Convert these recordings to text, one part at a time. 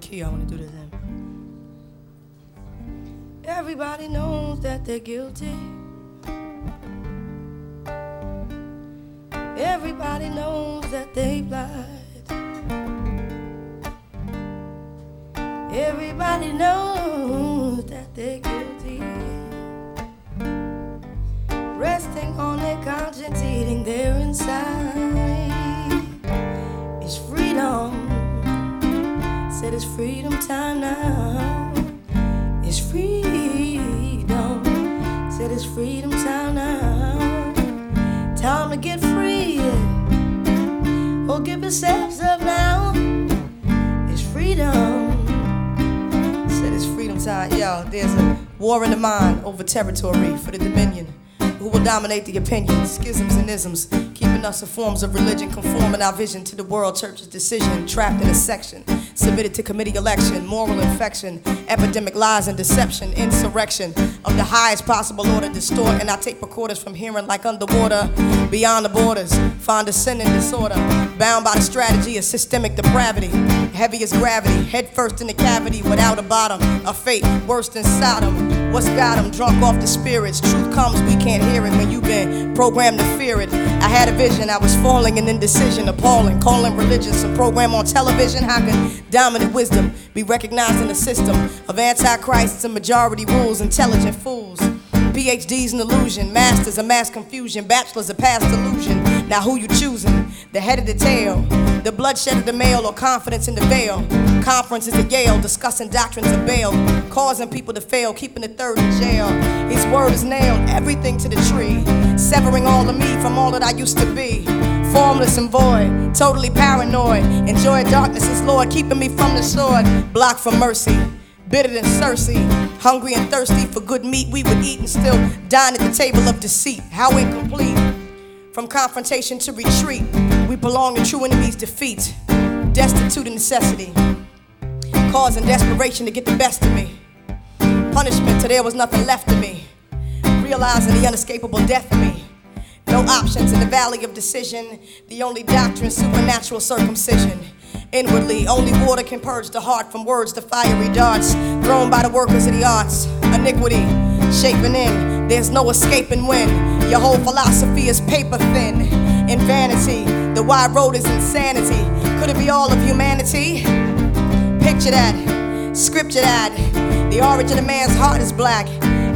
key I want to do this in. Everybody knows that they're guilty. Everybody knows that they lied. Everybody knows that they're guilty. Resting on their conscience, eating their it's freedom time now. It's freedom. Said it's freedom time now. Time to get free. Oh, give yourselves up now. It's freedom. Said it's freedom time. Yo, there's a war in the mind over territory for the dominion. Who will dominate the opinions, schisms and isms, keeping us in forms of religion, conforming our vision to the world church's decision, trapped in a section, submitted to committee election, moral infection, epidemic lies and deception, insurrection of the highest possible order, distort, and I tape recorders from hearing like underwater, beyond the borders, find ascending disorder, bound by the strategy of systemic depravity, heavy as gravity, head first in the cavity without a bottom, a fate worse than Sodom. What's got 'em drunk off the spirits? Truth comes, we can't hear it when you've been programmed to fear it. I had a vision, I was falling in indecision, appalling, calling religion some program on television. How can dominant wisdom be recognized in a system of antichrists and majority rules, intelligent fools? PhDs an illusion, masters a mass confusion, bachelors a past illusion. Now who you choosing? The head of the tail, the bloodshed of the male, or confidence in the veil? Conferences at Yale discussing doctrines of bail, causing people to fail, keeping the third in jail. His word is nailed, everything to the tree, severing all of me from all that I used to be. Formless and void, totally paranoid. Enjoy darkness as Lord, keeping me from the sword, blocked from mercy bitter than Cersei. Hungry and thirsty for good meat, we would eat and still dine at the table of deceit. How incomplete. From confrontation to retreat, we belong to true enemies' defeat. Destitute of necessity, causing desperation to get the best of me. Punishment till there was nothing left of me. Realizing the unescapable death of me. No options in the valley of decision. The only doctrine, supernatural circumcision. Inwardly, only water can purge the heart from words to fiery darts thrown by the workers of the arts. Iniquity, shaping in, there's no escaping when your whole philosophy is paper thin. In vanity, the wide road is insanity. Could it be all of humanity? Picture that, scripture that. The origin of man's heart is black.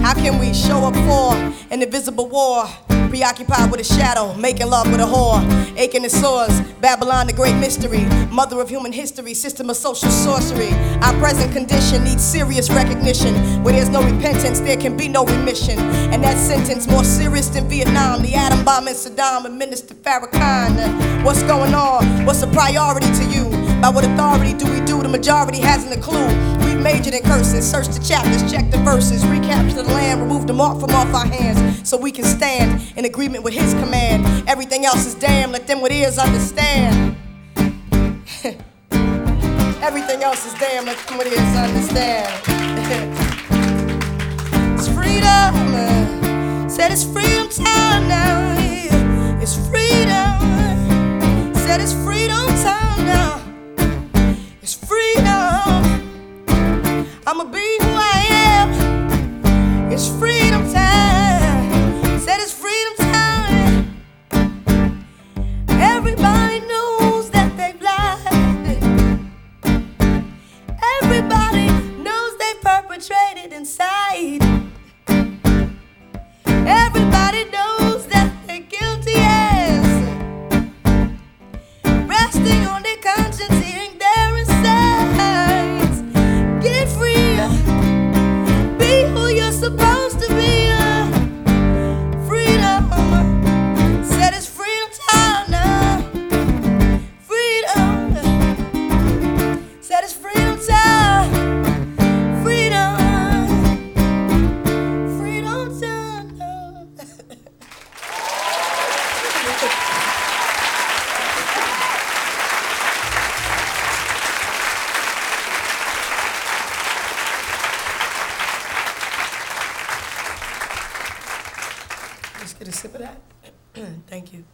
How can we show up for an invisible war? Preoccupied with a shadow, making love with a whore, aching the sores. Babylon, the great mystery, mother of human history, system of social sorcery. Our present condition needs serious recognition. Where there's no repentance, there can be no remission. And that sentence more serious than Vietnam, the atom bomb in Saddam and Minister Farrakhan. What's going on? What's a priority to you? By what authority do we do? Majority hasn't a clue. We've majored in curses, searched the chapters, checked the verses, recaptured the land, removed the mark from off our hands, so we can stand in agreement with His command. Everything else is damn. Let them with ears understand. Everything else is damn. Let them with ears understand. Uh, it's freedom. Said it's freedom time now. It's freedom. Said it's freedom time now. It's freedom. Inside. could have sip of that? Thank you.